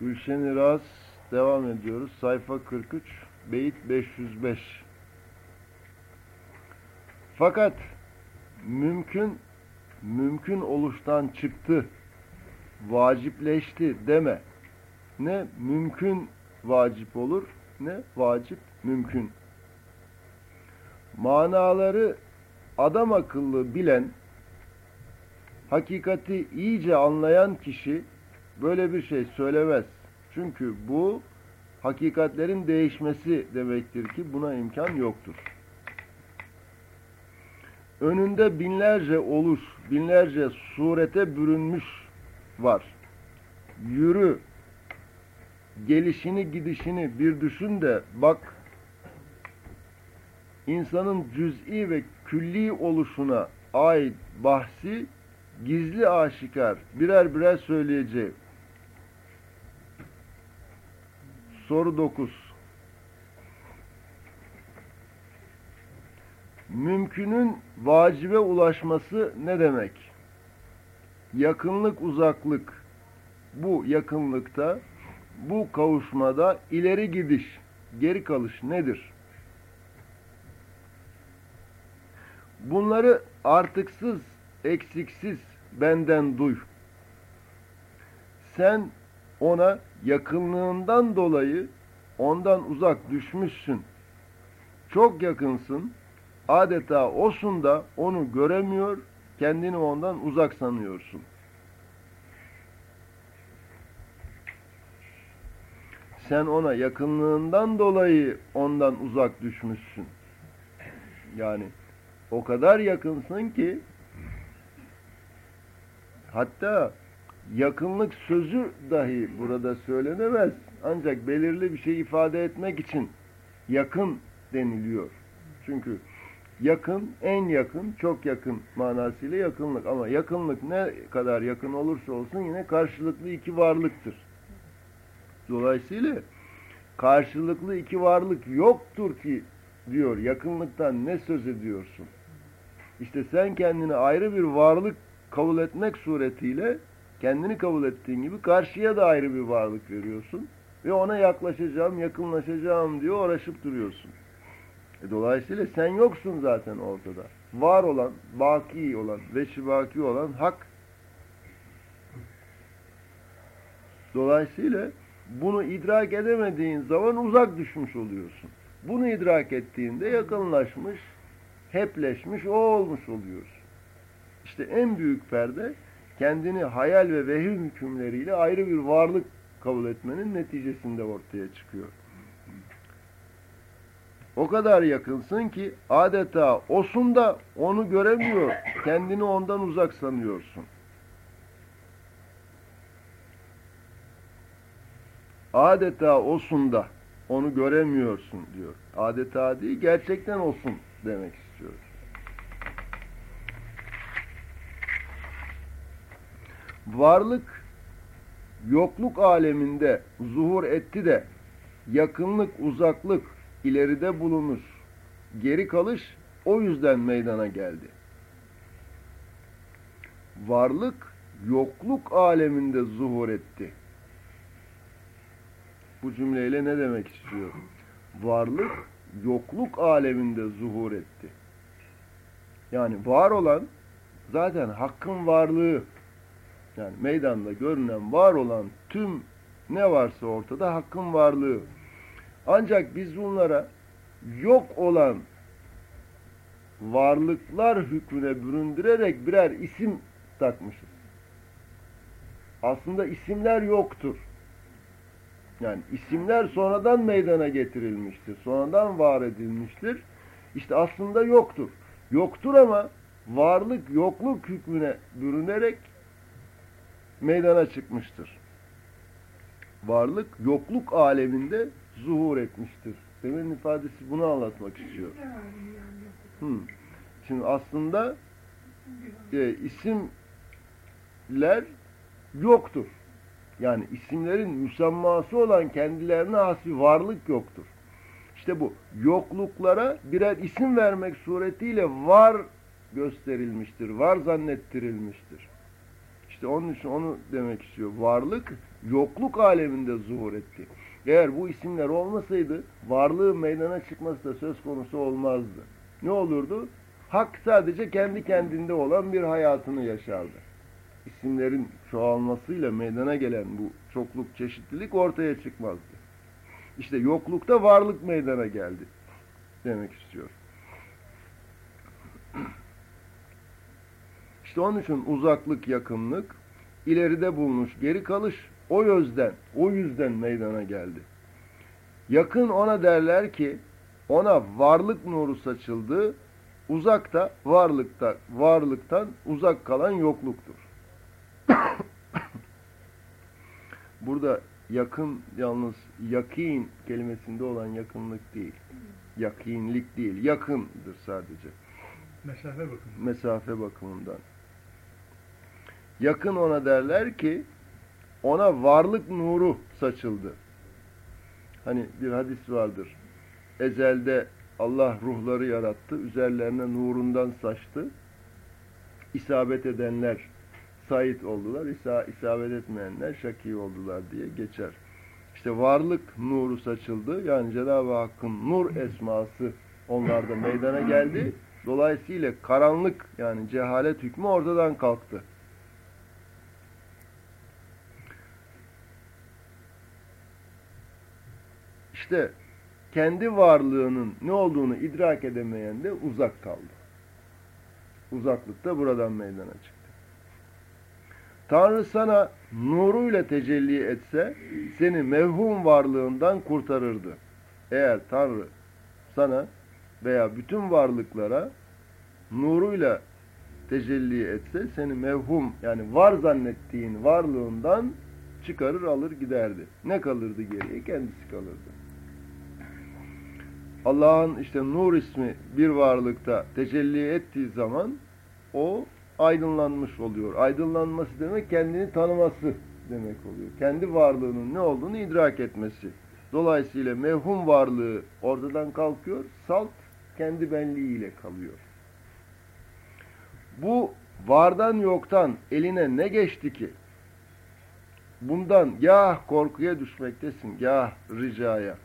Gülşen Raz devam ediyoruz. Sayfa 43, beyit 505. Fakat mümkün mümkün oluştan çıktı, vacipleşti deme. Ne mümkün vacip olur, ne vacip mümkün. Manaları adam akıllı bilen, hakikati iyice anlayan kişi böyle bir şey söylemez. Çünkü bu hakikatlerin değişmesi demektir ki buna imkan yoktur. Önünde binlerce oluş, binlerce surete bürünmüş var. Yürü, gelişini gidişini bir düşün de bak, insanın cüz'i ve külli oluşuna ait bahsi gizli aşikar birer birer söyleyeceğim. Soru 9. Mümkünün vacibe ulaşması ne demek? Yakınlık, uzaklık. Bu yakınlıkta, bu kavuşmada ileri gidiş, geri kalış nedir? Bunları artıksız, eksiksiz benden duy. Sen ona yakınlığından dolayı ondan uzak düşmüşsün. Çok yakınsın. Adeta osun da onu göremiyor, kendini ondan uzak sanıyorsun. Sen ona yakınlığından dolayı ondan uzak düşmüşsün. Yani o kadar yakınsın ki hatta yakınlık sözü dahi burada söylenemez. Ancak belirli bir şey ifade etmek için yakın deniliyor. Çünkü yakın, en yakın, çok yakın manasıyla yakınlık. Ama yakınlık ne kadar yakın olursa olsun yine karşılıklı iki varlıktır. Dolayısıyla karşılıklı iki varlık yoktur ki diyor. Yakınlıktan ne söz ediyorsun? İşte sen kendini ayrı bir varlık kabul etmek suretiyle kendini kabul ettiğin gibi karşıya da ayrı bir varlık veriyorsun. Ve ona yaklaşacağım, yakınlaşacağım diye uğraşıp duruyorsun. E dolayısıyla sen yoksun zaten ortada. Var olan, baki olan, veşi baki olan hak. Dolayısıyla bunu idrak edemediğin zaman uzak düşmüş oluyorsun. Bunu idrak ettiğinde yakınlaşmış, hepleşmiş, o olmuş oluyorsun. İşte en büyük perde kendini hayal ve vehim hükümleriyle ayrı bir varlık kabul etmenin neticesinde ortaya çıkıyor. O kadar yakınsın ki adeta osun da onu göremiyor, kendini ondan uzak sanıyorsun. Adeta osun da onu göremiyorsun diyor. Adeta değil, gerçekten olsun demek istiyoruz. Varlık yokluk aleminde zuhur etti de yakınlık, uzaklık ileride bulunur. Geri kalış o yüzden meydana geldi. Varlık yokluk aleminde zuhur etti. Bu cümleyle ne demek istiyor? Varlık yokluk aleminde zuhur etti. Yani var olan zaten hakkın varlığı yani meydanda görünen var olan tüm ne varsa ortada hakkın varlığı. Ancak biz bunlara yok olan varlıklar hükmüne büründürerek birer isim takmışız. Aslında isimler yoktur. Yani isimler sonradan meydana getirilmiştir. Sonradan var edilmiştir. İşte aslında yoktur. Yoktur ama varlık yokluk hükmüne bürünerek meydana çıkmıştır. Varlık yokluk aleminde zuhur etmiştir. Demin ifadesi bunu anlatmak istiyor. Hmm. Şimdi aslında e, isimler yoktur. Yani isimlerin müsemması olan kendilerine has bir varlık yoktur. İşte bu yokluklara birer isim vermek suretiyle var gösterilmiştir, var zannettirilmiştir. İşte onun için onu demek istiyor. Varlık yokluk aleminde zuhur etti. Eğer bu isimler olmasaydı varlığı meydana çıkması da söz konusu olmazdı. Ne olurdu? Hak sadece kendi kendinde olan bir hayatını yaşardı. İsimlerin çoğalmasıyla meydana gelen bu çokluk, çeşitlilik ortaya çıkmazdı. İşte yoklukta varlık meydana geldi demek istiyor. İşte onun için uzaklık, yakınlık, ileride bulmuş geri kalış o yüzden, o yüzden meydana geldi. Yakın ona derler ki ona varlık nuru saçıldı, uzakta varlıkta varlıktan uzak kalan yokluktur. Burada yakın yalnız yakin kelimesinde olan yakınlık değil. Yakinlik değil, yakındır sadece. Mesafe bakın. Mesafe bakımından. Yakın ona derler ki ona varlık nuru saçıldı. Hani bir hadis vardır. Ezelde Allah ruhları yarattı. Üzerlerine nurundan saçtı. İsabet edenler sait oldular. İsa, isabet etmeyenler şaki oldular diye geçer. İşte varlık nuru saçıldı. Yani Cenab-ı Hakk'ın nur esması onlarda meydana geldi. Dolayısıyla karanlık yani cehalet hükmü ortadan kalktı. İşte kendi varlığının ne olduğunu idrak edemeyen de uzak kaldı. Uzaklıkta buradan meydana çıktı. Tanrı sana nuruyla tecelli etse seni mevhum varlığından kurtarırdı. Eğer Tanrı sana veya bütün varlıklara nuruyla tecelli etse seni mevhum yani var zannettiğin varlığından çıkarır alır giderdi. Ne kalırdı geriye? Kendisi kalırdı. Allah'ın işte nur ismi bir varlıkta tecelli ettiği zaman o aydınlanmış oluyor. Aydınlanması demek kendini tanıması demek oluyor. Kendi varlığının ne olduğunu idrak etmesi. Dolayısıyla mevhum varlığı ortadan kalkıyor, salt kendi benliğiyle kalıyor. Bu vardan yoktan eline ne geçti ki? Bundan ya korkuya düşmektesin, ya ricaya.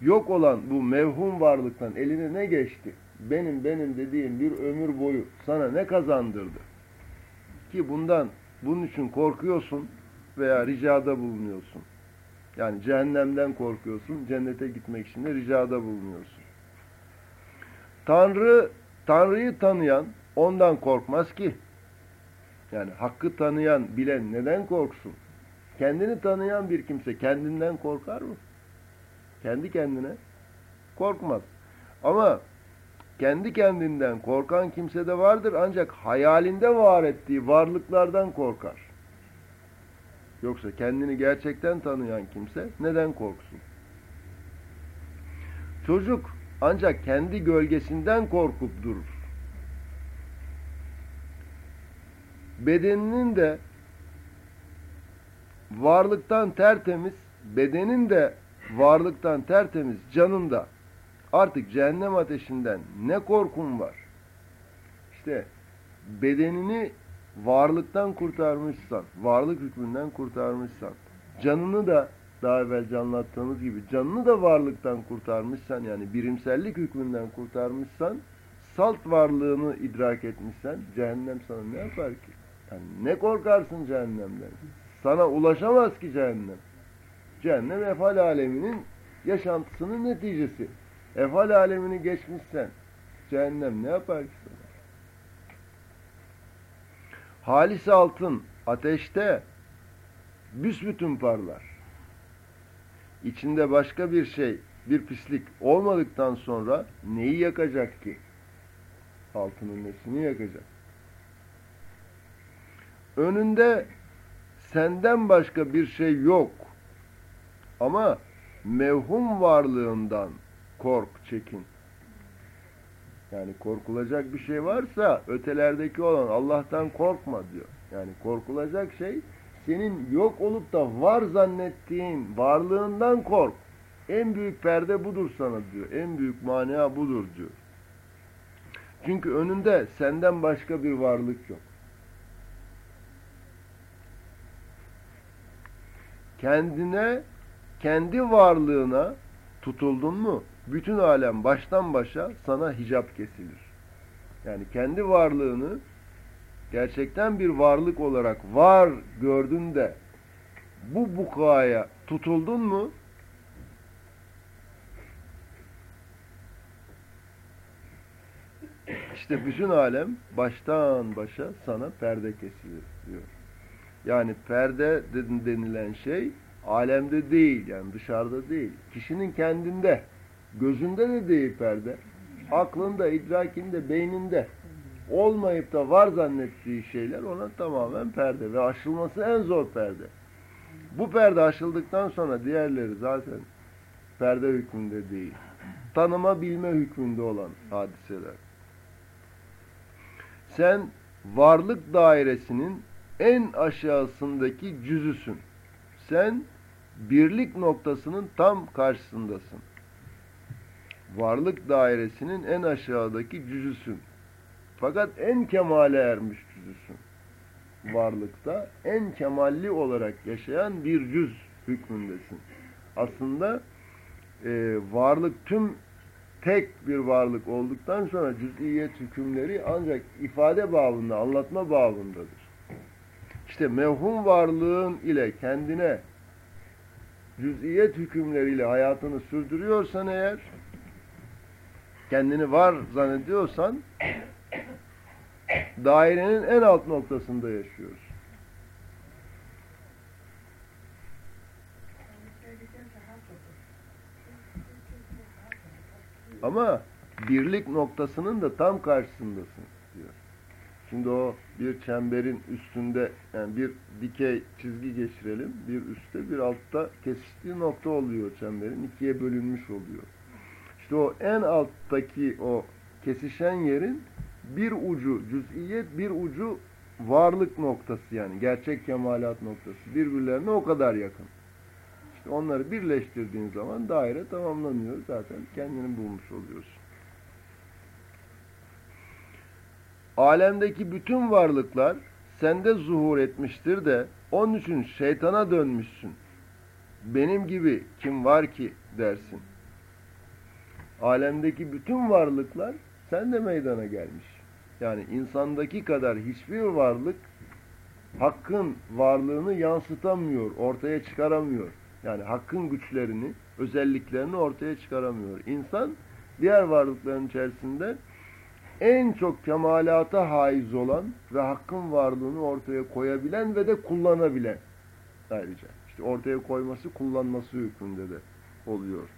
Yok olan bu mevhum varlıktan eline ne geçti? Benim benim dediğim bir ömür boyu sana ne kazandırdı? Ki bundan bunun için korkuyorsun veya ricada bulunuyorsun. Yani cehennemden korkuyorsun, cennete gitmek için de ricada bulunuyorsun. Tanrı, Tanrı'yı tanıyan ondan korkmaz ki. Yani hakkı tanıyan, bilen neden korksun? Kendini tanıyan bir kimse kendinden korkar mı? Kendi kendine korkmaz. Ama kendi kendinden korkan kimse de vardır ancak hayalinde var ettiği varlıklardan korkar. Yoksa kendini gerçekten tanıyan kimse neden korksun? Çocuk ancak kendi gölgesinden korkup durur. Bedeninin de varlıktan tertemiz, bedenin de varlıktan tertemiz canında artık cehennem ateşinden ne korkun var? İşte bedenini varlıktan kurtarmışsan, varlık hükmünden kurtarmışsan, canını da daha evvel anlattığımız gibi canını da varlıktan kurtarmışsan yani birimsellik hükmünden kurtarmışsan salt varlığını idrak etmişsen cehennem sana ne yapar ki? Yani ne korkarsın cehennemden? Sana ulaşamaz ki cehennem. Cehennem efal aleminin yaşantısının neticesi. Efal alemini geçmişsen cehennem ne yapar ki sana? Halis altın ateşte büsbütün parlar. İçinde başka bir şey, bir pislik olmadıktan sonra neyi yakacak ki? Altının nesini yakacak? Önünde senden başka bir şey yok. Ama mevhum varlığından kork, çekin. Yani korkulacak bir şey varsa ötelerdeki olan Allah'tan korkma diyor. Yani korkulacak şey senin yok olup da var zannettiğin varlığından kork. En büyük perde budur sana diyor. En büyük mana budur diyor. Çünkü önünde senden başka bir varlık yok. Kendine kendi varlığına tutuldun mu, bütün alem baştan başa sana hicap kesilir. Yani kendi varlığını gerçekten bir varlık olarak var gördün de bu bukaya tutuldun mu işte bütün alem baştan başa sana perde kesilir diyor. Yani perde denilen şey alemde değil yani dışarıda değil. Kişinin kendinde, gözünde de değil perde. Aklında, idrakinde, beyninde olmayıp da var zannettiği şeyler ona tamamen perde ve aşılması en zor perde. Bu perde aşıldıktan sonra diğerleri zaten perde hükmünde değil. Tanıma bilme hükmünde olan hadiseler. Sen varlık dairesinin en aşağısındaki cüzüsün. Sen birlik noktasının tam karşısındasın. Varlık dairesinin en aşağıdaki cüzüsün. Fakat en kemale ermiş cüzüsün. Varlıkta en kemalli olarak yaşayan bir cüz hükmündesin. Aslında e, varlık tüm tek bir varlık olduktan sonra cüz'iyet hükümleri ancak ifade babında, anlatma babındadır. İşte mevhum varlığın ile kendine cüz'iyet hükümleriyle hayatını sürdürüyorsan eğer, kendini var zannediyorsan, dairenin en alt noktasında yaşıyoruz. Ama birlik noktasının da tam karşısındasın diyor. Şimdi o bir çemberin üstünde yani bir dikey çizgi geçirelim. Bir üstte bir altta kesiştiği nokta oluyor çemberin. ikiye bölünmüş oluyor. İşte o en alttaki o kesişen yerin bir ucu cüz'iyet bir ucu varlık noktası yani gerçek kemalat noktası. Birbirlerine o kadar yakın. İşte onları birleştirdiğin zaman daire tamamlanıyor. Zaten kendini bulmuş oluyorsun. Alemdeki bütün varlıklar sende zuhur etmiştir de onun için şeytana dönmüşsün. Benim gibi kim var ki dersin. Alemdeki bütün varlıklar sende meydana gelmiş. Yani insandaki kadar hiçbir varlık hakkın varlığını yansıtamıyor, ortaya çıkaramıyor. Yani hakkın güçlerini, özelliklerini ortaya çıkaramıyor. İnsan diğer varlıkların içerisinde en çok kemalata haiz olan ve hakkın varlığını ortaya koyabilen ve de kullanabilen ayrıca. İşte ortaya koyması, kullanması hükmünde de oluyor.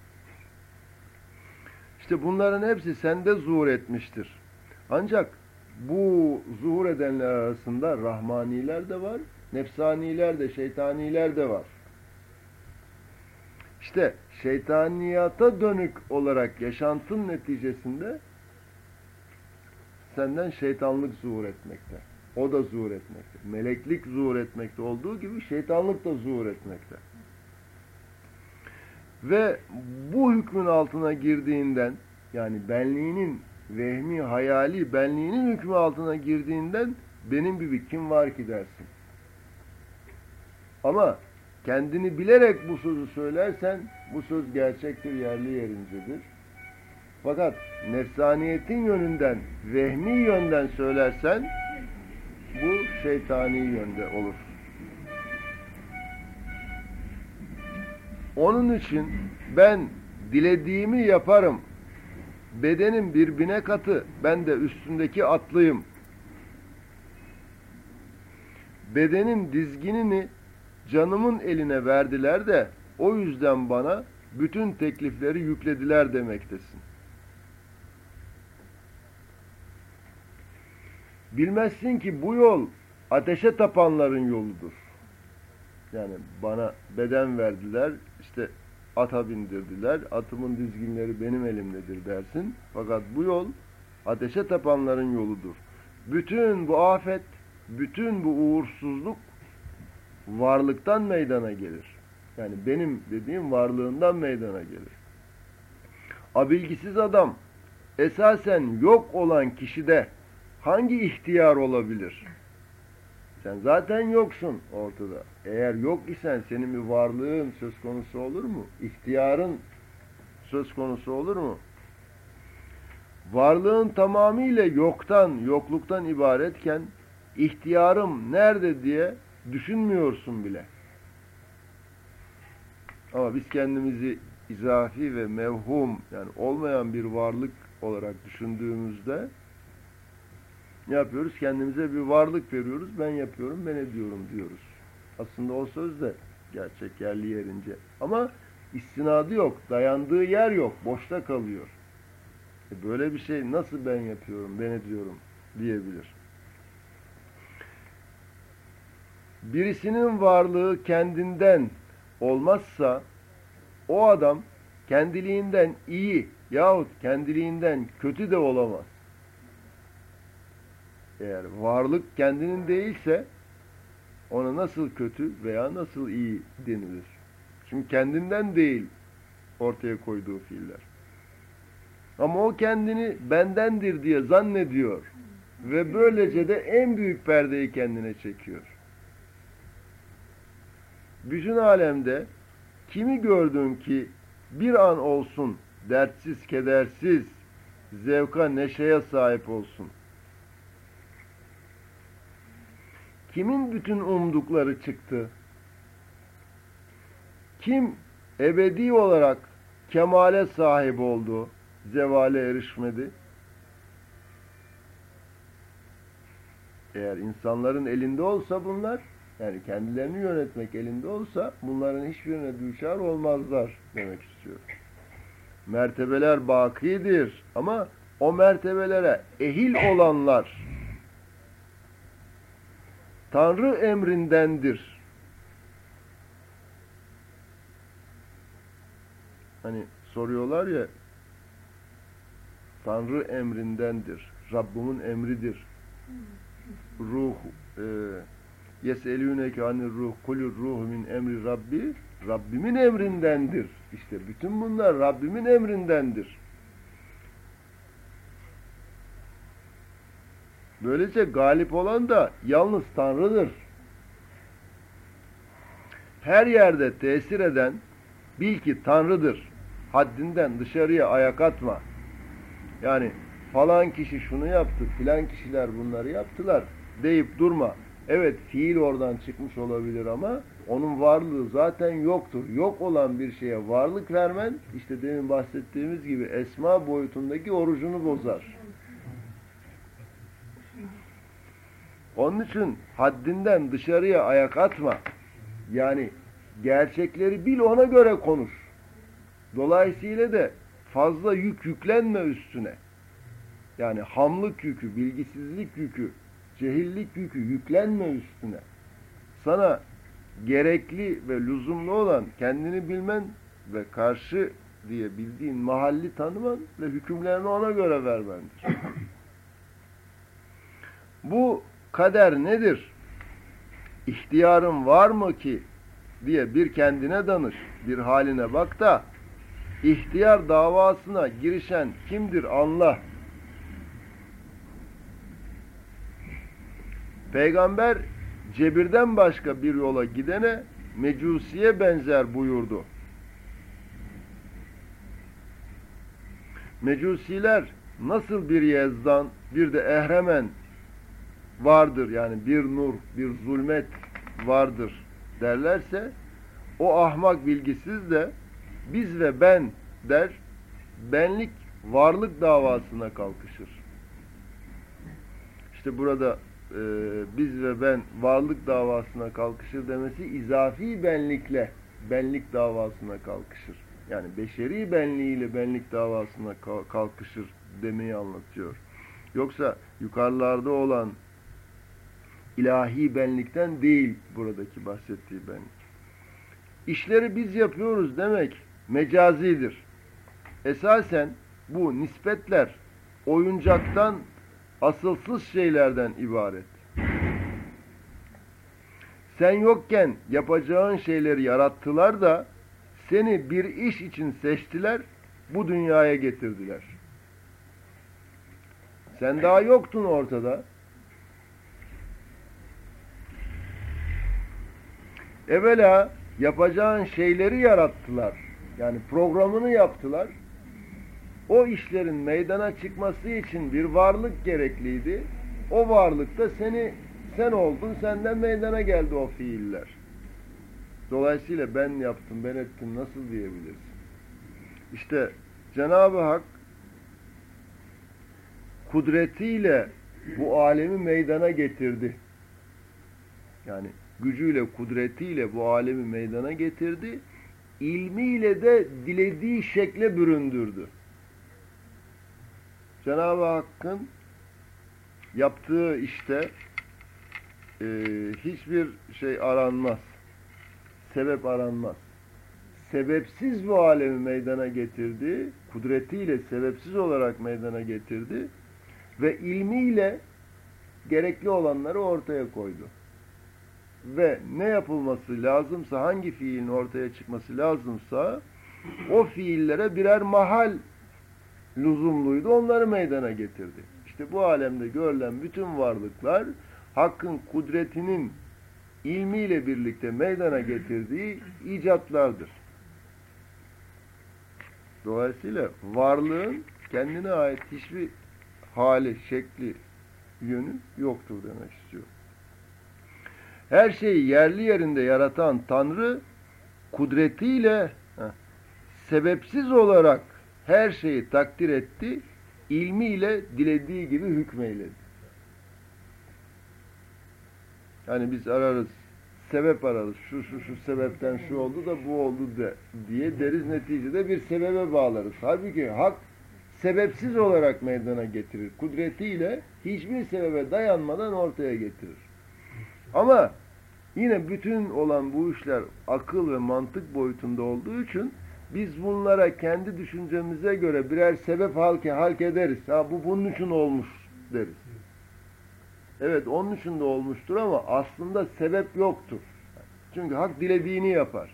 İşte bunların hepsi sende zuhur etmiştir. Ancak bu zuhur edenler arasında rahmaniler de var, nefsaniler de, şeytaniler de var. İşte şeytaniyata dönük olarak yaşantın neticesinde senden şeytanlık zuhur etmekte. O da zuhur etmekte. Meleklik zuhur etmekte olduğu gibi şeytanlık da zuhur etmekte. Ve bu hükmün altına girdiğinden yani benliğinin vehmi, hayali benliğinin hükmü altına girdiğinden benim gibi kim var ki dersin. Ama kendini bilerek bu sözü söylersen bu söz gerçektir, yerli yerincedir. Fakat nefsaniyetin yönünden, vehmi yönden söylersen bu şeytani yönde olur. Onun için ben dilediğimi yaparım. Bedenim bir katı, ben de üstündeki atlıyım. Bedenin dizginini canımın eline verdiler de o yüzden bana bütün teklifleri yüklediler demektesin. Bilmezsin ki bu yol ateşe tapanların yoludur. Yani bana beden verdiler, işte ata bindirdiler, atımın dizginleri benim elimdedir dersin. Fakat bu yol ateşe tapanların yoludur. Bütün bu afet, bütün bu uğursuzluk varlıktan meydana gelir. Yani benim dediğim varlığından meydana gelir. Abilgisiz adam esasen yok olan kişide hangi ihtiyar olabilir? Sen zaten yoksun ortada. Eğer yok isen senin bir varlığın söz konusu olur mu? İhtiyarın söz konusu olur mu? Varlığın tamamıyla yoktan, yokluktan ibaretken ihtiyarım nerede diye düşünmüyorsun bile. Ama biz kendimizi izafi ve mevhum yani olmayan bir varlık olarak düşündüğümüzde ne yapıyoruz? Kendimize bir varlık veriyoruz. Ben yapıyorum, ben ediyorum diyoruz. Aslında o söz de gerçek yerli yerince. Ama istinadı yok, dayandığı yer yok, boşta kalıyor. E böyle bir şey nasıl ben yapıyorum, ben ediyorum diyebilir. Birisinin varlığı kendinden olmazsa o adam kendiliğinden iyi yahut kendiliğinden kötü de olamaz. Eğer varlık kendinin değilse ona nasıl kötü veya nasıl iyi denilir. Çünkü kendinden değil ortaya koyduğu fiiller. Ama o kendini bendendir diye zannediyor ve böylece de en büyük perdeyi kendine çekiyor. Bütün alemde kimi gördün ki bir an olsun dertsiz, kedersiz, zevka, neşeye sahip olsun. Kimin bütün umdukları çıktı? Kim ebedi olarak kemale sahip oldu, zevale erişmedi? Eğer insanların elinde olsa bunlar, yani kendilerini yönetmek elinde olsa bunların hiçbirine düşer olmazlar demek istiyor. Mertebeler bakidir ama o mertebelere ehil olanlar Tanrı emrindendir. Hani soruyorlar ya Tanrı emrindendir. Rabbimin emridir. Ruh e, yeselûneke anir ruh kulur ruh min emri rabbi Rabbimin emrindendir. İşte bütün bunlar Rabbimin emrindendir. Böylece galip olan da yalnız Tanrı'dır. Her yerde tesir eden bil ki Tanrı'dır. Haddinden dışarıya ayak atma. Yani falan kişi şunu yaptı, filan kişiler bunları yaptılar deyip durma. Evet fiil oradan çıkmış olabilir ama onun varlığı zaten yoktur. Yok olan bir şeye varlık vermen işte demin bahsettiğimiz gibi esma boyutundaki orucunu bozar. Onun için haddinden dışarıya ayak atma. Yani gerçekleri bil ona göre konuş. Dolayısıyla da fazla yük yüklenme üstüne. Yani hamlık yükü, bilgisizlik yükü, cehillik yükü yüklenme üstüne. Sana gerekli ve lüzumlu olan kendini bilmen ve karşı diye bildiğin mahalli tanıman ve hükümlerini ona göre vermendir. Bu kader nedir? İhtiyarın var mı ki diye bir kendine danış, bir haline bak da ihtiyar davasına girişen kimdir anla. Peygamber cebirden başka bir yola gidene mecusiye benzer buyurdu. Mecusiler nasıl bir yezdan bir de ehremen vardır yani bir nur, bir zulmet vardır derlerse o ahmak bilgisiz de biz ve ben der benlik varlık davasına kalkışır. İşte burada e, biz ve ben varlık davasına kalkışır demesi izafi benlikle benlik davasına kalkışır. Yani beşeri benliğiyle benlik davasına kalkışır demeyi anlatıyor. Yoksa yukarılarda olan ilahi benlikten değil buradaki bahsettiği benlik. İşleri biz yapıyoruz demek mecazidir. Esasen bu nispetler oyuncaktan asılsız şeylerden ibaret. Sen yokken yapacağın şeyleri yarattılar da seni bir iş için seçtiler, bu dünyaya getirdiler. Sen daha yoktun ortada. Evvela yapacağın şeyleri yarattılar. Yani programını yaptılar. O işlerin meydana çıkması için bir varlık gerekliydi. O varlıkta seni sen oldun, senden meydana geldi o fiiller. Dolayısıyla ben yaptım, ben ettim nasıl diyebilirsin? İşte Cenab-ı Hak kudretiyle bu alemi meydana getirdi. Yani gücüyle, kudretiyle bu alemi meydana getirdi. İlmiyle de dilediği şekle büründürdü. Cenab-ı Hakk'ın yaptığı işte e, hiçbir şey aranmaz. Sebep aranmaz. Sebepsiz bu alemi meydana getirdi. Kudretiyle sebepsiz olarak meydana getirdi. Ve ilmiyle gerekli olanları ortaya koydu. Ve ne yapılması lazımsa, hangi fiilin ortaya çıkması lazımsa o fiillere birer mahal lüzumluydu. Onları meydana getirdi. İşte bu alemde görülen bütün varlıklar Hakk'ın kudretinin ilmiyle birlikte meydana getirdiği icatlardır. Dolayısıyla varlığın kendine ait hiçbir hali, şekli, yönü yoktur demek istiyor. Her şeyi yerli yerinde yaratan Tanrı kudretiyle sebepsiz olarak her şeyi takdir etti, ilmiyle dilediği gibi hükmeyledi. Yani biz ararız, sebep ararız. Şu şu şu sebepten şu oldu da bu oldu de diye deriz neticede bir sebebe bağlarız. Halbuki hak sebepsiz olarak meydana getirir. Kudretiyle hiçbir sebebe dayanmadan ortaya getirir. Ama yine bütün olan bu işler akıl ve mantık boyutunda olduğu için biz bunlara kendi düşüncemize göre birer sebep halke halk ederiz. Ha bu bunun için olmuş deriz. Evet onun için de olmuştur ama aslında sebep yoktur. Çünkü hak dilediğini yapar.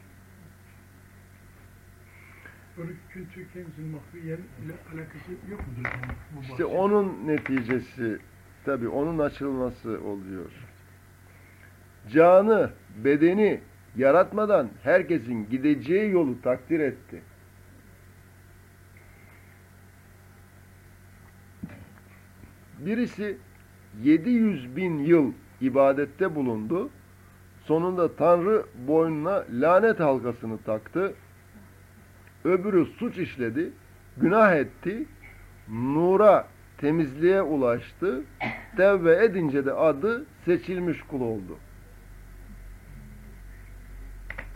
İşte onun neticesi tabi onun açılması oluyor. Canı, bedeni yaratmadan herkesin gideceği yolu takdir etti. Birisi 700 bin yıl ibadette bulundu. Sonunda Tanrı boynuna lanet halkasını taktı. Öbürü suç işledi, günah etti, nura, temizliğe ulaştı. Tevbe edince de adı seçilmiş kul oldu.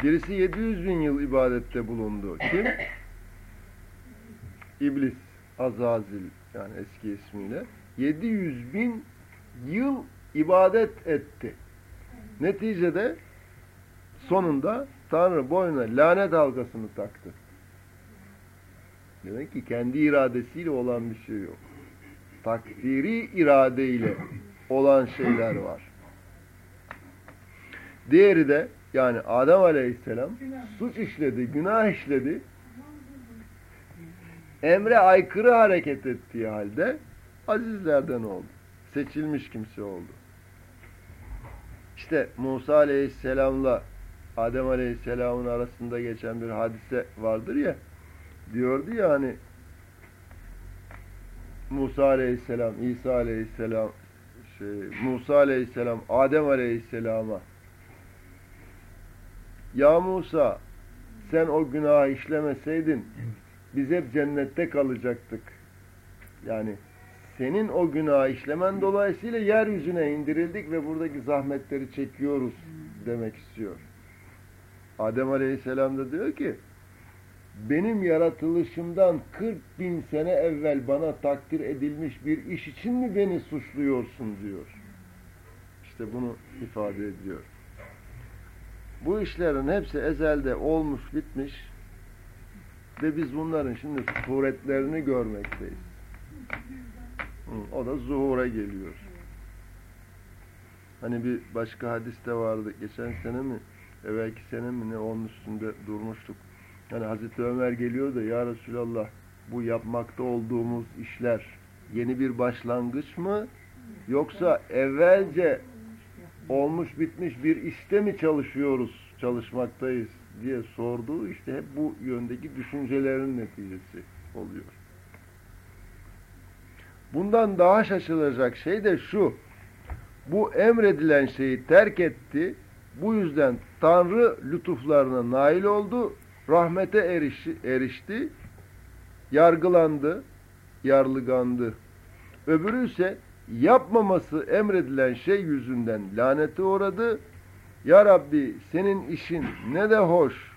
Birisi 700 bin yıl ibadette bulundu. Kim? İblis, Azazil yani eski ismiyle. 700 bin yıl ibadet etti. Neticede sonunda Tanrı boynuna lanet halkasını taktı. Demek ki kendi iradesiyle olan bir şey yok. Takdiri iradeyle olan şeyler var. Diğeri de yani Adem Aleyhisselam suç işledi, günah işledi. Emre aykırı hareket ettiği halde azizlerden oldu. Seçilmiş kimse oldu. İşte Musa Aleyhisselam'la Adem Aleyhisselam'ın arasında geçen bir hadise vardır ya diyordu ya hani Musa Aleyhisselam, İsa Aleyhisselam şey, Musa Aleyhisselam Adem Aleyhisselam'a Ya Musa sen o günahı işlemeseydin biz hep cennette kalacaktık. Yani senin o günahı işlemen dolayısıyla yeryüzüne indirildik ve buradaki zahmetleri çekiyoruz demek istiyor. Adem Aleyhisselam da diyor ki benim yaratılışımdan 40 bin sene evvel bana takdir edilmiş bir iş için mi beni suçluyorsun diyor. İşte bunu ifade ediyor. Bu işlerin hepsi ezelde olmuş bitmiş ve biz bunların şimdi suretlerini görmekteyiz. O da zuhura geliyor. Hani bir başka hadiste vardı. Geçen sene mi, evvelki sene mi ne onun üstünde durmuştuk. Yani Hazreti Ömer geliyor da ya Resulallah bu yapmakta olduğumuz işler yeni bir başlangıç mı? Yoksa evvelce olmuş bitmiş bir işte mi çalışıyoruz çalışmaktayız diye sorduğu işte hep bu yöndeki düşüncelerin neticesi oluyor. Bundan daha şaşılacak şey de şu. Bu emredilen şeyi terk etti. Bu yüzden Tanrı lütuflarına nail oldu. Rahmete erişi, erişti. Yargılandı. Yarlıgandı. Öbürü ise yapmaması emredilen şey yüzünden lanete uğradı. Ya Rabbi senin işin ne de hoş.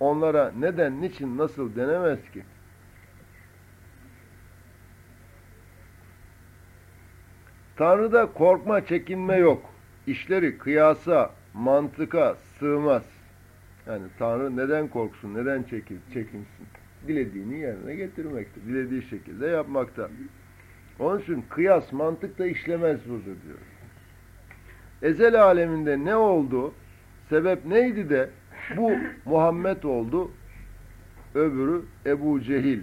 Onlara neden, niçin, nasıl denemez ki? Tanrı'da korkma, çekinme yok. İşleri kıyasa, mantıka sığmaz. Yani Tanrı neden korksun, neden çekil, çekinsin? Dilediğini yerine getirmekte, dilediği şekilde yapmakta. Onun için kıyas, mantık da işlemez burada diyor. Ezel aleminde ne oldu? Sebep neydi de bu Muhammed oldu, öbürü Ebu Cehil.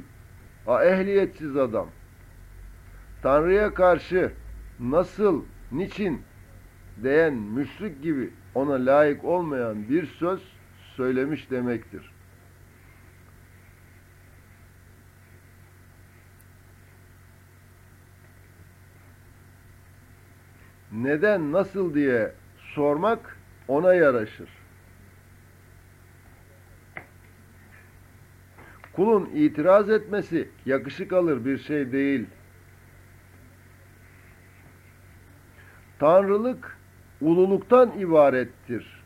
A ehliyetsiz adam. Tanrı'ya karşı nasıl, niçin diyen müşrik gibi ona layık olmayan bir söz söylemiş demektir. Neden, nasıl diye sormak ona yaraşır. Kulun itiraz etmesi yakışık alır bir şey değil. Tanrılık ululuktan ibarettir.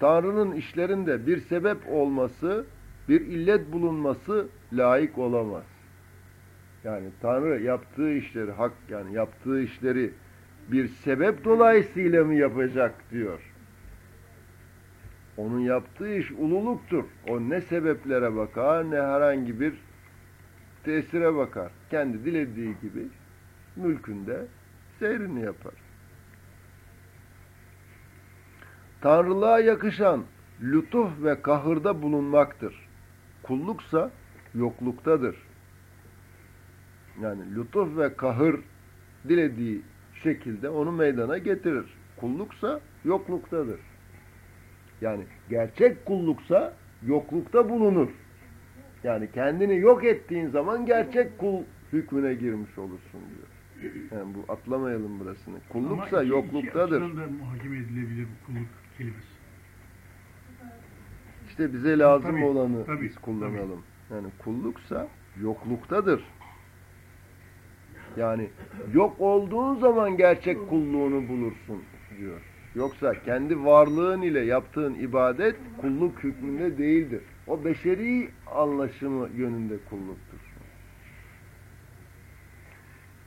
Tanrı'nın işlerinde bir sebep olması, bir illet bulunması layık olamaz. Yani Tanrı yaptığı işleri, hak yani yaptığı işleri bir sebep dolayısıyla mı yapacak diyor. Onun yaptığı iş ululuktur. O ne sebeplere bakar ne herhangi bir tesire bakar. Kendi dilediği gibi mülkünde seyrini yapar. Tanrılığa yakışan lütuf ve kahırda bulunmaktır. Kulluksa yokluktadır. Yani lütuf ve kahır dilediği şekilde onu meydana getirir. Kulluksa yokluktadır. Yani gerçek kulluksa yoklukta bulunur. Yani kendini yok ettiğin zaman gerçek kul hükmüne girmiş olursun diyor. Yani bu atlamayalım burasını. Kulluksa Ama iki, yokluktadır. Açıdan da muhakeme edilebilir bu kulluk kelimesi. İşte bize lazım Tabii, olanı tabii, biz kullanalım. Yani kulluksa yokluktadır. Yani yok olduğun zaman gerçek kulluğunu bulursun diyor. Yoksa kendi varlığın ile yaptığın ibadet kulluk hükmünde değildir. O beşeri anlaşımı yönünde kulluktur.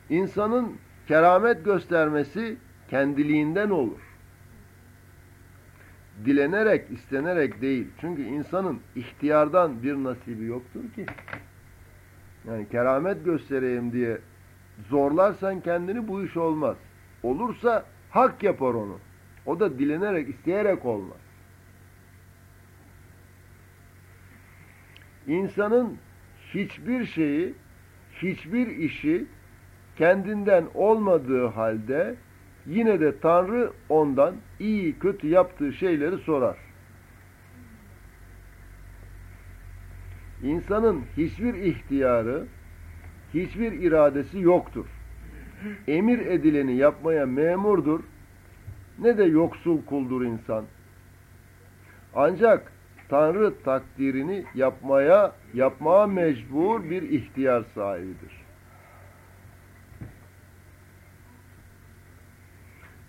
İnsanın keramet göstermesi kendiliğinden olur. Dilenerek, istenerek değil. Çünkü insanın ihtiyardan bir nasibi yoktur ki. Yani keramet göstereyim diye zorlarsan kendini bu iş olmaz. Olursa hak yapar onu. O da dilenerek, isteyerek olmaz. İnsanın hiçbir şeyi, hiçbir işi kendinden olmadığı halde yine de Tanrı ondan iyi kötü yaptığı şeyleri sorar. İnsanın hiçbir ihtiyarı, hiçbir iradesi yoktur. Emir edileni yapmaya memurdur. Ne de yoksul kuldur insan. Ancak Tanrı takdirini yapmaya, yapmaya mecbur bir ihtiyar sahibidir.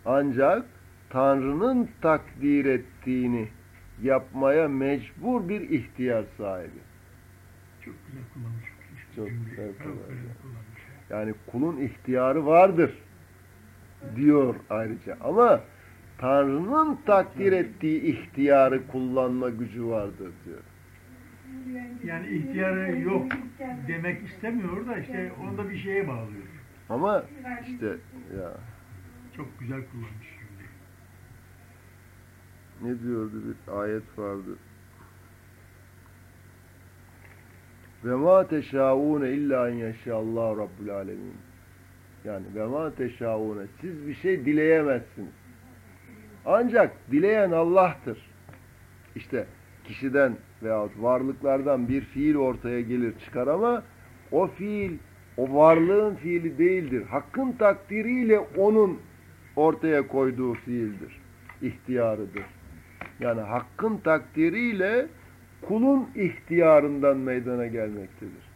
Ancak Tanrı'nın takdir ettiğini yapmaya mecbur bir ihtiyar sahibi. Çok güzel kullanmış. Çok kullanmış. güzel kullanmış. Yani kulun ihtiyarı vardır diyor ayrıca. Ama Tanrı'nın takdir ettiği ihtiyarı kullanma gücü vardır diyor. Yani ihtiyarı yok demek istemiyor da işte onu da bir şeye bağlıyor. Ama işte ya Çok güzel kullanmış cümleyi. ne diyordu bir ayet vardı. Ve ma teşaune illa en yeşâallâhu rabbul alemin. Yani ve ma teşaune siz bir şey dileyemezsiniz. Ancak dileyen Allah'tır. işte kişiden veyahut varlıklardan bir fiil ortaya gelir çıkar ama o fiil o varlığın fiili değildir. Hakkın takdiriyle onun ortaya koyduğu fiildir. İhtiyarıdır. Yani hakkın takdiriyle kulun ihtiyarından meydana gelmektedir.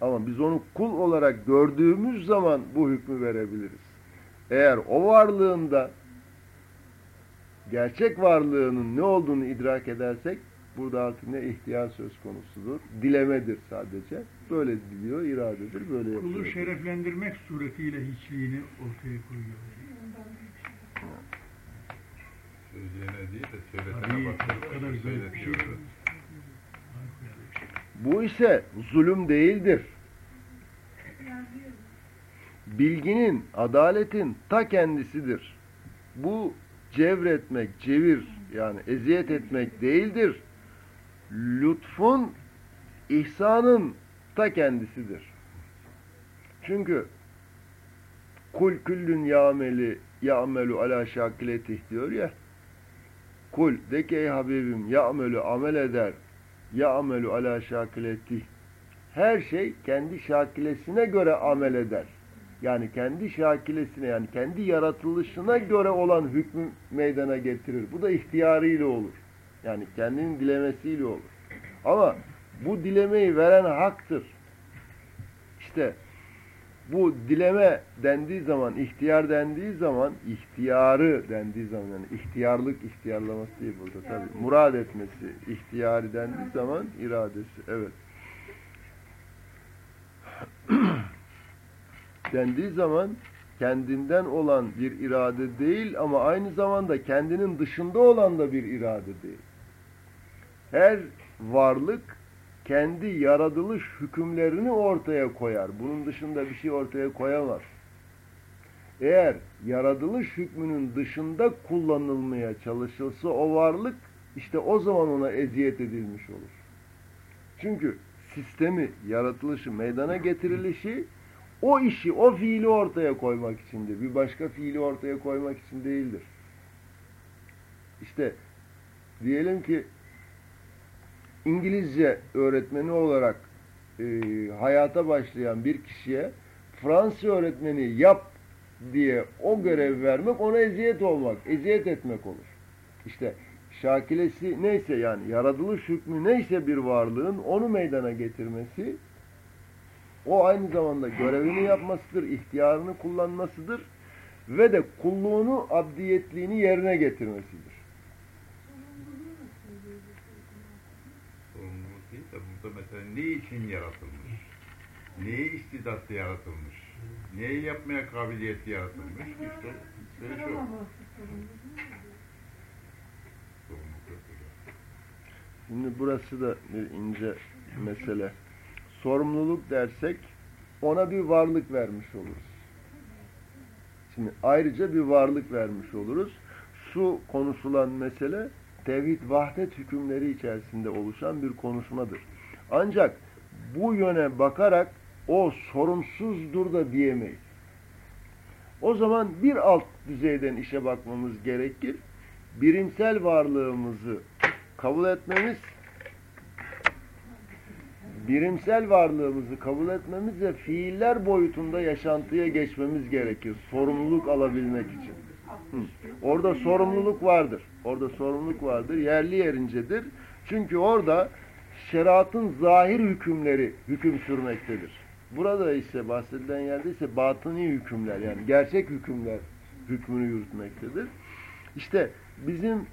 Ama biz onu kul olarak gördüğümüz zaman bu hükmü verebiliriz. Eğer o varlığında gerçek varlığının ne olduğunu idrak edersek burada artık ne ihtiyar söz konusudur. Dilemedir sadece. Böyle diliyor, iradedir. Böyle yapıyor. Kulu şereflendirmek suretiyle hiçliğini ortaya koyuyor. Söyleyene değil de söyletene bakıyoruz. Söyletiyoruz. Bu ise zulüm değildir. Bilginin, adaletin ta kendisidir. Bu cevretmek, cevir yani eziyet etmek değildir. Lütfun, ihsanın ta kendisidir. Çünkü kul küllün ya'meli ya'melu ala şakiletih diyor ya. Kul de ki ey Habibim ya'melu amel eder ya'melu ala şakiletih. Her şey kendi şakilesine göre amel eder. Yani kendi şakilesine yani kendi yaratılışına göre olan hükmü meydana getirir. Bu da ihtiyarıyla olur. Yani kendinin dilemesiyle olur. Ama bu dilemeyi veren haktır. İşte bu dileme dendiği zaman, ihtiyar dendiği zaman, ihtiyarı dendiği zaman yani ihtiyarlık ihtiyarlaması değil burada tabii. Murad etmesi, ihtiyarı dendiği zaman iradesi. Evet. dendiği zaman kendinden olan bir irade değil ama aynı zamanda kendinin dışında olan da bir irade değil. Her varlık kendi yaratılış hükümlerini ortaya koyar. Bunun dışında bir şey ortaya koyamaz. Eğer yaratılış hükmünün dışında kullanılmaya çalışılsa o varlık işte o zaman ona eziyet edilmiş olur. Çünkü sistemi, yaratılışı, meydana getirilişi o işi, o fiili ortaya koymak içindir. Bir başka fiili ortaya koymak için değildir. İşte diyelim ki İngilizce öğretmeni olarak e, hayata başlayan bir kişiye Fransız öğretmeni yap diye o görev vermek ona eziyet olmak, eziyet etmek olur. İşte şakilesi neyse yani yaratılış hükmü neyse bir varlığın onu meydana getirmesi o aynı zamanda görevini yapmasıdır, ihtiyarını kullanmasıdır ve de kulluğunu, abdiyetliğini yerine getirmesidir. Sorumluluk değil de burada mesela ne için yaratılmış? Neye istidatlı yaratılmış? Neyi yapmaya kabiliyetli yaratılmış? İşte işte şu. Şimdi burası da bir ince mesele. Sorumluluk dersek ona bir varlık vermiş oluruz. Şimdi ayrıca bir varlık vermiş oluruz. Şu konuşulan mesele tevhid vahdet hükümleri içerisinde oluşan bir konuşmadır. Ancak bu yöne bakarak o sorumsuzdur da diyemeyiz. O zaman bir alt düzeyden işe bakmamız gerekir. Birimsel varlığımızı kabul etmemiz birimsel varlığımızı kabul etmemiz ve fiiller boyutunda yaşantıya geçmemiz gerekir. Sorumluluk alabilmek için. Hı. Orada sorumluluk vardır. Orada sorumluluk vardır. Yerli yerincedir. Çünkü orada şeriatın zahir hükümleri hüküm sürmektedir. Burada ise bahsedilen yerde ise batıni hükümler yani gerçek hükümler hükmünü yürütmektedir. İşte bizim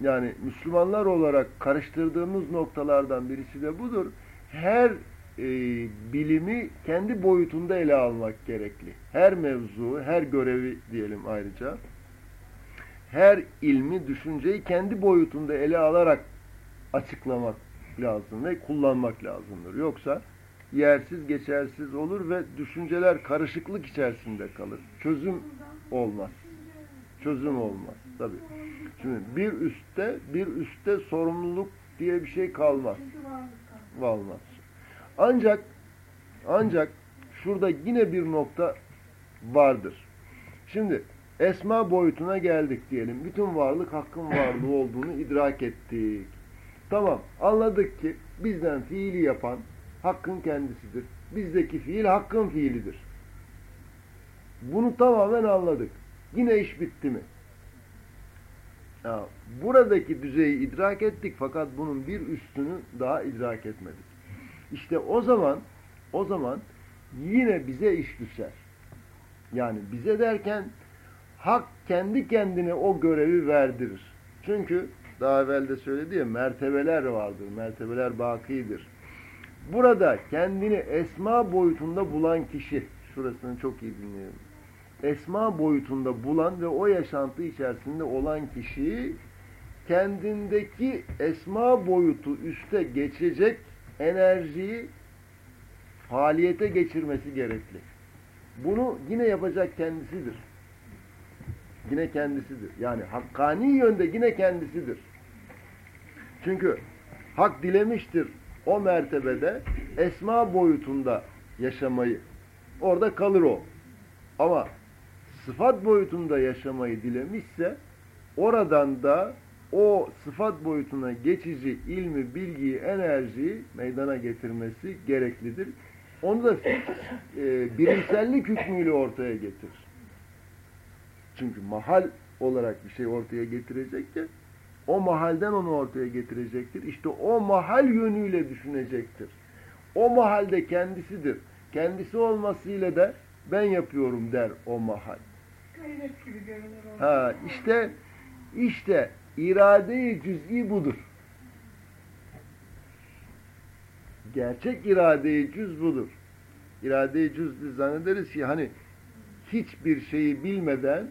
yani Müslümanlar olarak karıştırdığımız noktalardan birisi de budur. Her e, bilimi kendi boyutunda ele almak gerekli. Her mevzu, her görevi diyelim ayrıca. Her ilmi, düşünceyi kendi boyutunda ele alarak açıklamak lazım ve kullanmak lazımdır. Yoksa yersiz, geçersiz olur ve düşünceler karışıklık içerisinde kalır. Çözüm olmaz. Çözüm olmaz. Tabii. Şimdi bir üstte, bir üstte sorumluluk diye bir şey kalmaz. Olmaz. Ancak ancak şurada yine bir nokta vardır. Şimdi esma boyutuna geldik diyelim. Bütün varlık hakkın varlığı olduğunu idrak ettik. Tamam anladık ki bizden fiili yapan hakkın kendisidir. Bizdeki fiil hakkın fiilidir. Bunu tamamen anladık. Yine iş bitti mi? Ya, buradaki düzeyi idrak ettik fakat bunun bir üstünü daha idrak etmedik. İşte o zaman o zaman yine bize iş düşer. Yani bize derken hak kendi kendine o görevi verdirir. Çünkü daha evvel de söyledi ya mertebeler vardır. Mertebeler bakidir. Burada kendini esma boyutunda bulan kişi şurasını çok iyi dinleyelim. Esma boyutunda bulan ve o yaşantı içerisinde olan kişi kendindeki esma boyutu üste geçecek enerjiyi faaliyete geçirmesi gerekli. Bunu yine yapacak kendisidir. Yine kendisidir. Yani hakkani yönde yine kendisidir. Çünkü hak dilemiştir o mertebede esma boyutunda yaşamayı. Orada kalır o. Ama sıfat boyutunda yaşamayı dilemişse oradan da o sıfat boyutuna geçici ilmi, bilgiyi, enerjiyi meydana getirmesi gereklidir. Onu da e, bilimsellik hükmüyle ortaya getirir. Çünkü mahal olarak bir şey ortaya getirecek ya, o mahalden onu ortaya getirecektir. İşte o mahal yönüyle düşünecektir. O mahalde kendisidir. Kendisi olmasıyla da ben yapıyorum der o mahal. Gayret gibi görünür o. Ha işte işte irade-i cüz'i budur. Gerçek irade-i cüz budur. İrade-i cüz biz zannederiz ki hani hiçbir şeyi bilmeden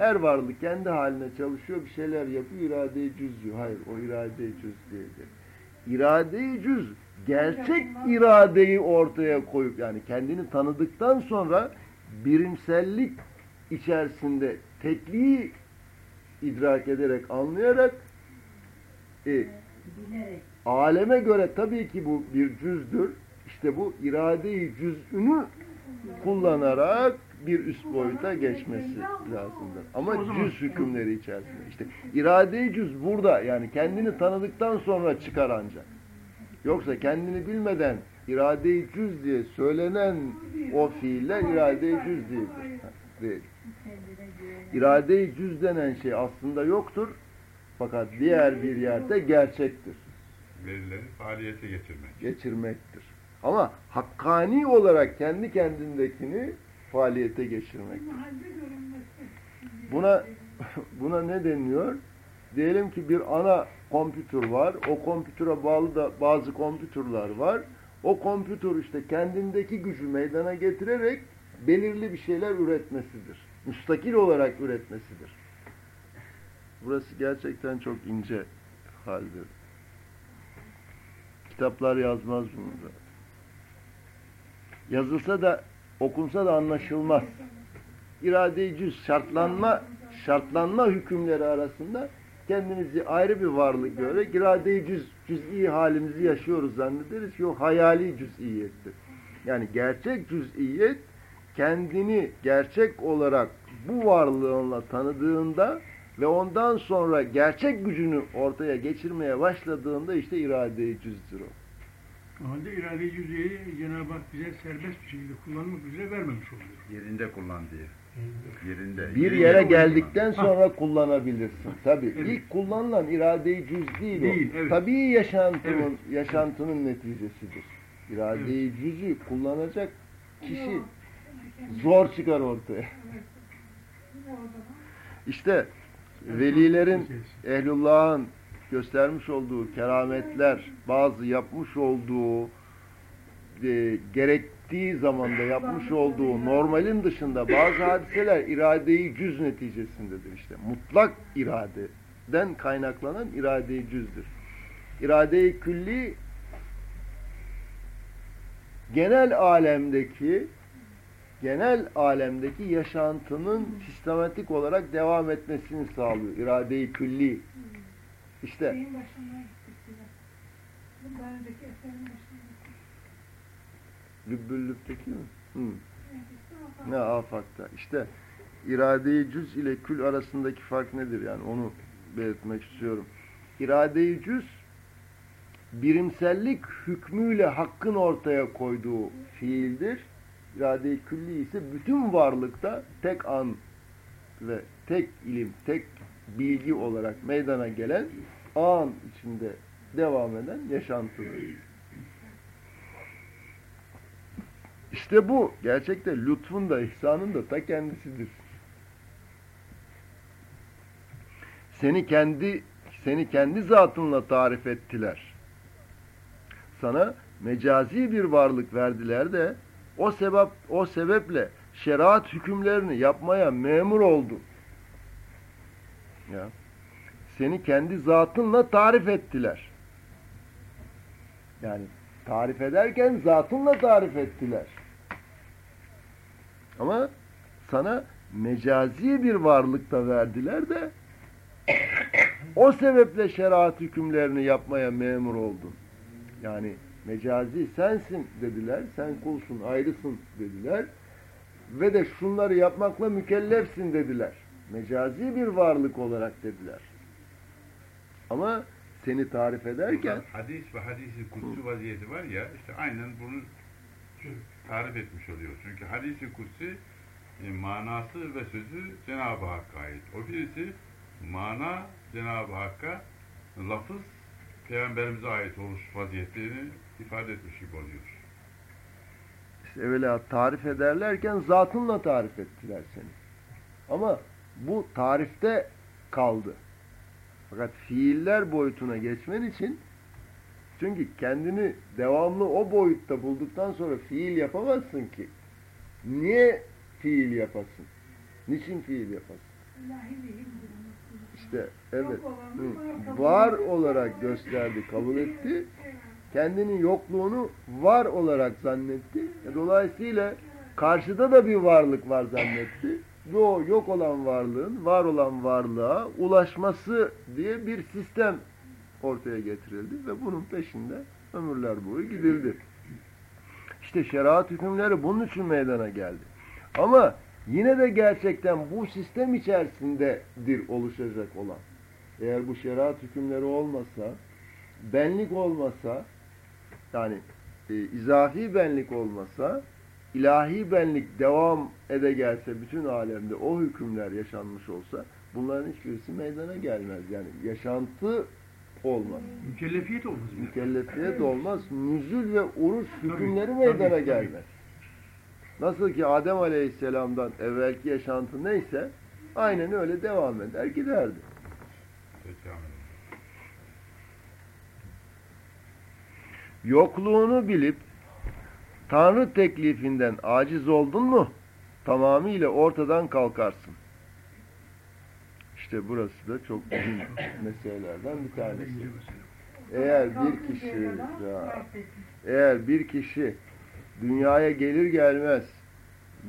her varlık kendi haline çalışıyor, bir şeyler yapıyor, irade-i cüz diyor. Hayır, o irade-i cüz değildir. İrade-i cüz, gerçek iradeyi ortaya koyup, yani kendini tanıdıktan sonra birimsellik içerisinde tekliği idrak ederek, anlayarak e, aleme göre tabii ki bu bir cüzdür. İşte bu irade-i cüz'ünü kullanarak bir üst boyuta geçmesi lazımdır. Ama cüz hükümleri içerisinde. İşte irade-i cüz burada yani kendini tanıdıktan sonra çıkar ancak. Yoksa kendini bilmeden irade-i cüz diye söylenen o fiiller irade-i cüz değildir. Değil. İrade-i cüz denen şey aslında yoktur. Fakat diğer bir yerde gerçektir. Verileri faaliyete getirmek. Geçirmektir. Ama hakkani olarak kendi kendindekini faaliyete geçirmek. Mahalde görünmesi. Buna buna ne deniyor? Diyelim ki bir ana kompütür var. O kompütüre bağlı da bazı kompütürler var. O kompütür işte kendindeki gücü meydana getirerek belirli bir şeyler üretmesidir. Müstakil olarak üretmesidir. Burası gerçekten çok ince haldir. Kitaplar yazmaz bunu da. Yazılsa da okunsa da anlaşılmaz. İrade-i cüz şartlanma şartlanma hükümleri arasında kendimizi ayrı bir varlık görerek irade-i cüz, cüz'i halimizi yaşıyoruz zannederiz ki o hayali cüz'iyettir. Yani gerçek cüz'iyet kendini gerçek olarak bu varlığınla tanıdığında ve ondan sonra gerçek gücünü ortaya geçirmeye başladığında işte irade-i cüzdür o. O halde irade-i cüz'iyi Cenab-ı Hak bize serbest bir şekilde kullanmak üzere vermemiş oluyor. Yerinde kullan diye. Yerinde. Bir yere kullan. geldikten sonra kullanabilirsin. Tabii. Evet. İlk kullanılan irade-i cüz değil, Değil, o. evet. Tabii yaşantının, Evet. yaşantının neticesidir. İrade-i cüzü kullanacak kişi zor çıkar ortaya. İşte velilerin, ehlullah'ın göstermiş olduğu kerametler, bazı yapmış olduğu e, gerektiği zamanda yapmış olduğu normalin dışında bazı hadiseler iradeyi cüz neticesindedir işte. Mutlak iradeden kaynaklanan iradeyi cüzdür. İrade-i külli genel alemdeki genel alemdeki yaşantının sistematik olarak devam etmesini sağlıyor. İrade-i külli. İşte Şeyin başına gittiler. Bundan önceki eserin mi? Hı. Ne afakta. İşte irade-i cüz ile kül arasındaki fark nedir? Yani onu belirtmek istiyorum. İrade-i cüz birimsellik hükmüyle hakkın ortaya koyduğu fiildir. İrade-i külli ise bütün varlıkta tek an ve tek ilim, tek bilgi olarak meydana gelen an içinde devam eden yaşantıdır. İşte bu gerçekte lütfun da ihsanın da ta kendisidir. Seni kendi seni kendi zatınla tarif ettiler. Sana mecazi bir varlık verdiler de o sebep o sebeple şeriat hükümlerini yapmaya memur oldu. Ya. Seni kendi zatınla tarif ettiler. Yani tarif ederken zatınla tarif ettiler. Ama sana mecazi bir varlık da verdiler de o sebeple şeriat hükümlerini yapmaya memur oldun. Yani mecazi sensin dediler, sen kulsun, ayrısın dediler ve de şunları yapmakla mükellefsin dediler. Mecazi bir varlık olarak dediler. Ama seni tarif ederken Burada hadis ve hadisi kutsu vaziyeti var ya işte aynen bunu tarif etmiş oluyor. Çünkü hadisi kutsi e, manası ve sözü Cenab-ı Hakk'a ait. O birisi mana Cenab-ı Hakk'a lafız Peygamberimize ait oluş vaziyetlerini ifade etmiş gibi oluyor. işte evvela tarif ederlerken zatınla tarif ettiler seni. Ama bu tarifte kaldı. Fakat fiiller boyutuna geçmen için çünkü kendini devamlı o boyutta bulduktan sonra fiil yapamazsın ki. Niye fiil yapasın? Niçin fiil yapasın? İşte evet. Hı. Var olarak gösterdi, kabul etti. Kendinin yokluğunu var olarak zannetti. Dolayısıyla karşıda da bir varlık var zannetti. Yo, yok olan varlığın var olan varlığa ulaşması diye bir sistem ortaya getirildi ve bunun peşinde ömürler boyu gidildi. İşte şeriat hükümleri bunun için meydana geldi. Ama yine de gerçekten bu sistem içerisindedir oluşacak olan. Eğer bu şeriat hükümleri olmasa, benlik olmasa, yani e, izafi benlik olmasa, ilahi benlik devam ede gelse bütün alemde o hükümler yaşanmış olsa bunların hiçbirisi meydana gelmez. Yani yaşantı olmaz. Mükellefiyet olmaz. bile. Mükellefiyet olmaz. Nüzül ve uruş Tabii, hükümleri tabii, meydana tabii. gelmez. Nasıl ki Adem Aleyhisselam'dan evvelki yaşantı neyse aynen öyle devam eder giderdi. Yokluğunu bilip Tanrı teklifinden aciz oldun mu tamamıyla ortadan kalkarsın. İşte burası da çok mühim meselelerden bir tanesi. Eğer bir kişi ya, eğer bir kişi dünyaya gelir gelmez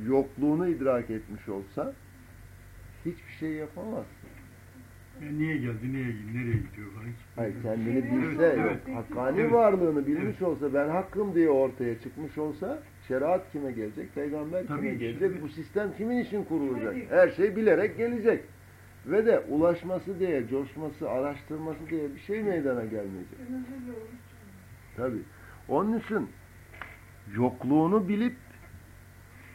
yokluğunu idrak etmiş olsa hiçbir şey yapamaz. E, niye geldi, niye gitti, nereye gidiyor falan. hiç Hayır kendini bilse, Evet, yok, evet. hakkani Evet. varlığını bilmiş Evet. olsa, ben hakkım diye ortaya çıkmış olsa, şeriat kime gelecek, peygamber Tabii kime gelecek, bu sistem kimin için kurulacak? Her şey bilerek gelecek. Ve de ulaşması diye, coşması, araştırması diye bir şey meydana gelmeyecek. Tabii. Onun için yokluğunu bilip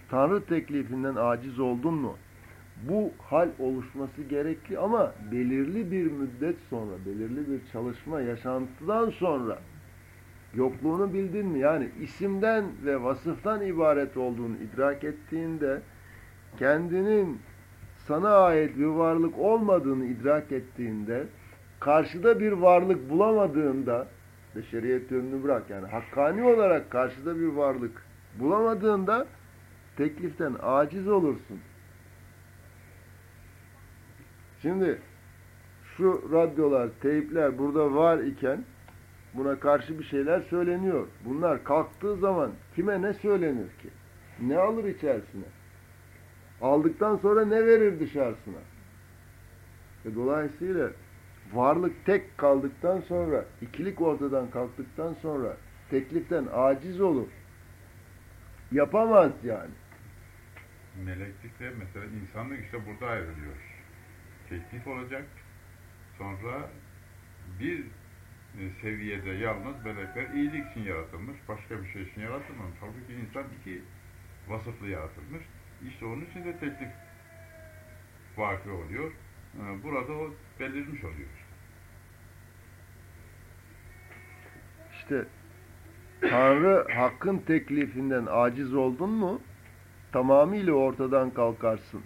Tanrı teklifinden aciz oldun mu? Bu hal oluşması gerekli ama belirli bir müddet sonra, belirli bir çalışma, yaşantıdan sonra yokluğunu bildin mi? Yani isimden ve vasıftan ibaret olduğunu idrak ettiğinde kendinin sana ait bir varlık olmadığını idrak ettiğinde karşıda bir varlık bulamadığında beşeriyet yönünü bırak yani hakkani olarak karşıda bir varlık bulamadığında tekliften aciz olursun. Şimdi şu radyolar, teypler burada var iken buna karşı bir şeyler söyleniyor. Bunlar kalktığı zaman kime ne söylenir ki? Ne alır içerisine? Aldıktan sonra ne verir dışarısına? E dolayısıyla varlık tek kaldıktan sonra, ikilik ortadan kalktıktan sonra tekliften aciz olur. Yapamaz yani. meleklikle mesela insanlık işte burada ayrılıyor. Teklif olacak. Sonra bir e, seviyede yalnız melekler iyilik için yaratılmış. Başka bir şey için yaratılmamış. Halbuki insan iki vasıflı yaratılmış. İşte onun için de teklif vakı oluyor. E, Burada o belirmiş oluyor. İşte Tanrı hakkın teklifinden aciz oldun mu tamamıyla ortadan kalkarsın.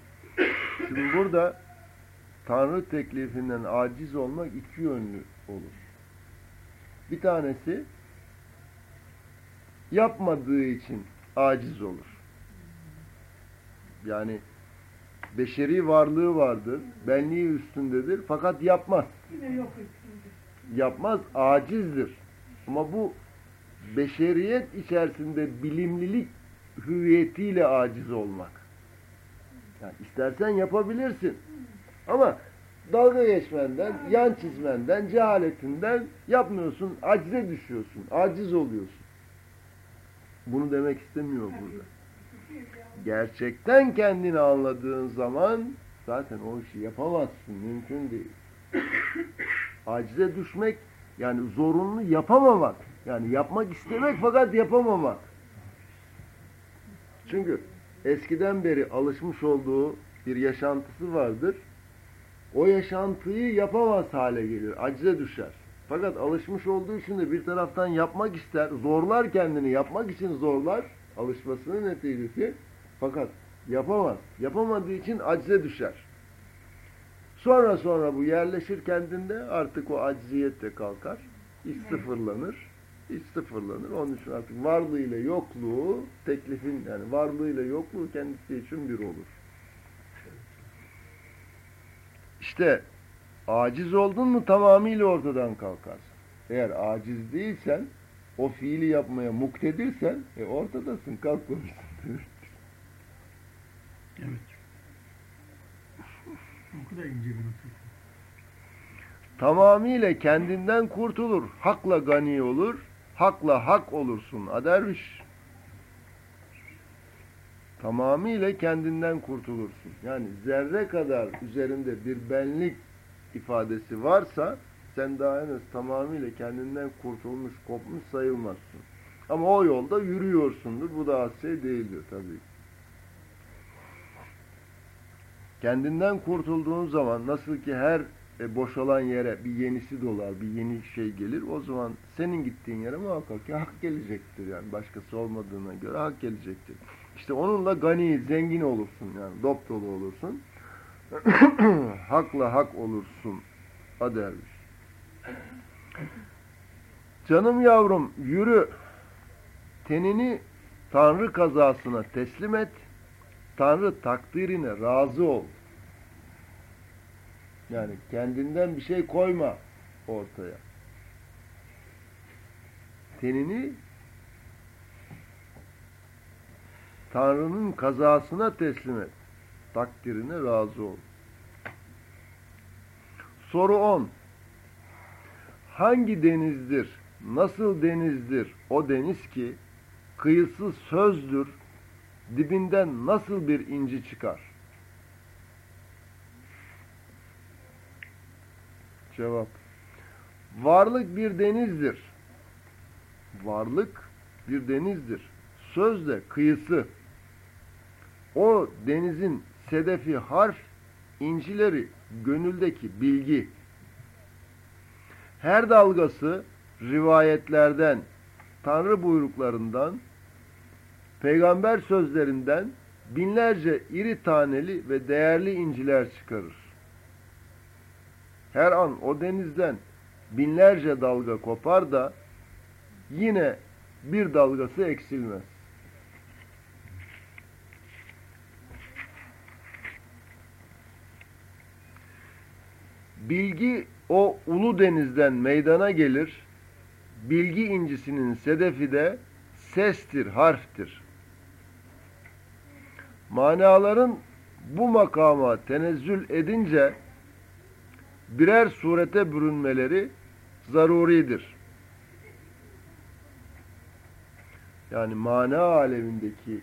Şimdi burada Tanrı teklifinden aciz olmak iki yönlü olur. Bir tanesi yapmadığı için aciz olur. Yani beşeri varlığı vardır, benliği üstündedir fakat yapmaz. Yine yok etsin. Yapmaz, acizdir. Ama bu beşeriyet içerisinde bilimlilik hüviyetiyle aciz olmak. Yani istersen yapabilirsin. Ama dalga geçmenden, yan çizmenden, cehaletinden yapmıyorsun, acize düşüyorsun, aciz oluyorsun. Bunu demek istemiyor burada. Gerçekten kendini anladığın zaman zaten o işi yapamazsın, mümkün değil. Acize düşmek yani zorunlu yapamamak. Yani yapmak istemek fakat yapamamak. Çünkü eskiden beri alışmış olduğu bir yaşantısı vardır. O yaşantıyı yapamaz hale gelir. Acize düşer. Fakat alışmış olduğu için de bir taraftan yapmak ister. Zorlar kendini. Yapmak için zorlar. Alışmasının neticesi. Fakat yapamaz. Yapamadığı için acize düşer. Sonra sonra bu yerleşir kendinde. Artık o acziyet de kalkar. İş sıfırlanır. İş sıfırlanır. Onun için artık varlığıyla yokluğu teklifin yani varlığıyla yokluğu kendisi için bir olur. İşte aciz oldun mu tamamıyla ortadan kalkarsın. Eğer aciz değilsen o fiili yapmaya muktedirsen e, ortadasın kalkmamışsın. Evet. O kadar ince bir nokta. tamamıyla kendinden kurtulur. Hakla gani olur. Hakla hak olursun. Aderviş. Tamamıyla kendinden kurtulursun. Yani zerre kadar üzerinde bir benlik ifadesi varsa sen daha henüz tamamıyla kendinden kurtulmuş, kopmuş sayılmazsın. Ama o yolda yürüyorsundur. Bu da az şey değildir tabii. Kendinden kurtulduğun zaman nasıl ki her e, boşalan yere bir yenisi dolar, bir yeni şey gelir. O zaman senin gittiğin yere muhakkak ki hak gelecektir yani. Başkası olmadığına göre hak gelecektir. İşte onunla gani, zengin olursun yani. Dop dolu olursun. Hakla hak olursun. Aderviş. Canım yavrum yürü. Tenini Tanrı kazasına teslim et. Tanrı takdirine razı ol. Yani kendinden bir şey koyma ortaya. Tenini Tanrı'nın kazasına teslim et. Takdirine razı ol. Soru 10. Hangi denizdir, nasıl denizdir o deniz ki kıyısı sözdür, dibinden nasıl bir inci çıkar? Cevap. Varlık bir denizdir. Varlık bir denizdir. Sözde kıyısı. O denizin sedefi harf, incileri gönüldeki bilgi. Her dalgası rivayetlerden, Tanrı buyruklarından, peygamber sözlerinden binlerce iri taneli ve değerli inciler çıkarır. Her an o denizden binlerce dalga kopar da yine bir dalgası eksilmez. Bilgi o ulu denizden meydana gelir. Bilgi incisinin sedefi de sestir, harftir. Manaların bu makama tenezzül edince birer surete bürünmeleri zaruridir. Yani mana alemindeki